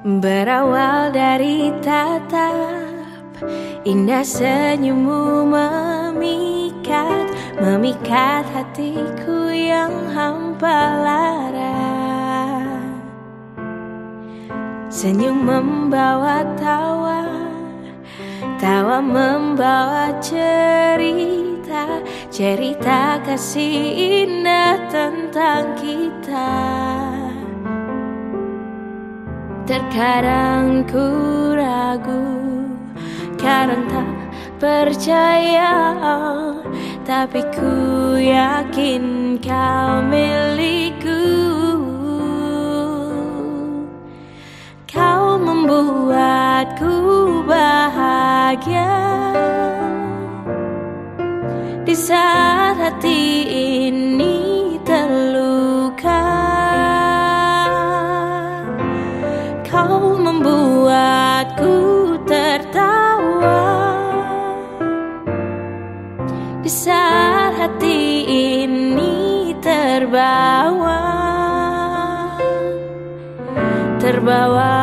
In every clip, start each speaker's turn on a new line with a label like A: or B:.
A: Berawal dari tatap Indah senyummu memikat Memikat hatiku yang hampa lara. Senyum membawa tawa Tawa membawa cerita Cerita kasih indah tentang Terkadang ku ragu Kadang tak percaya. Tapi ku yakin kau milikku. Kau membuatku bahagia. Di saat hati ini membuatku tertawa. Di saat hati ini terbawa Terbawa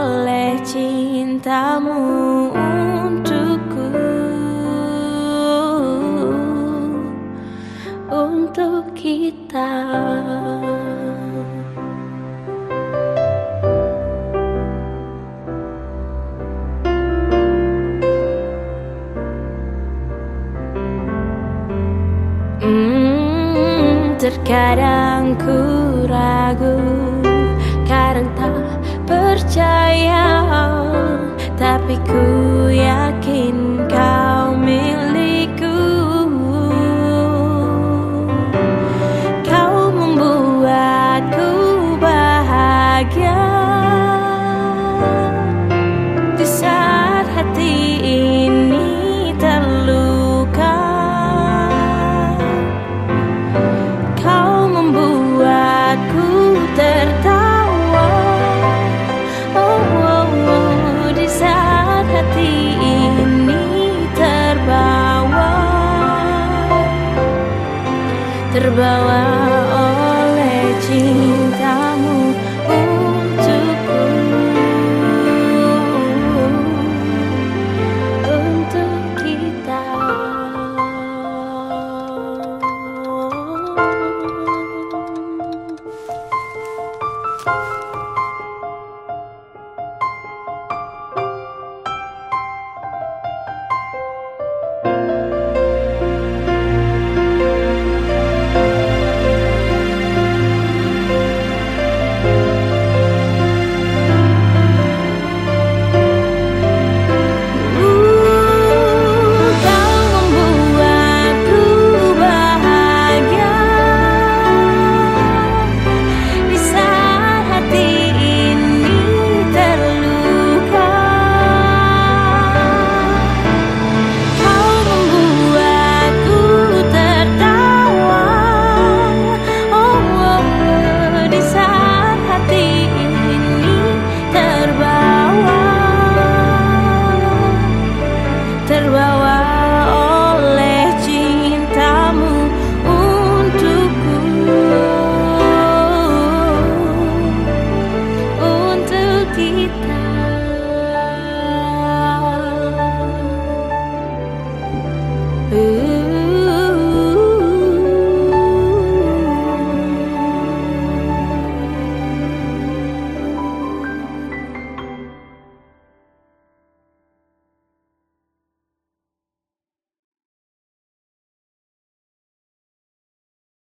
A: oleh cintamu untukku. Untuk kita Terkadang ku ragu. Kadang tak percaya Tapi ku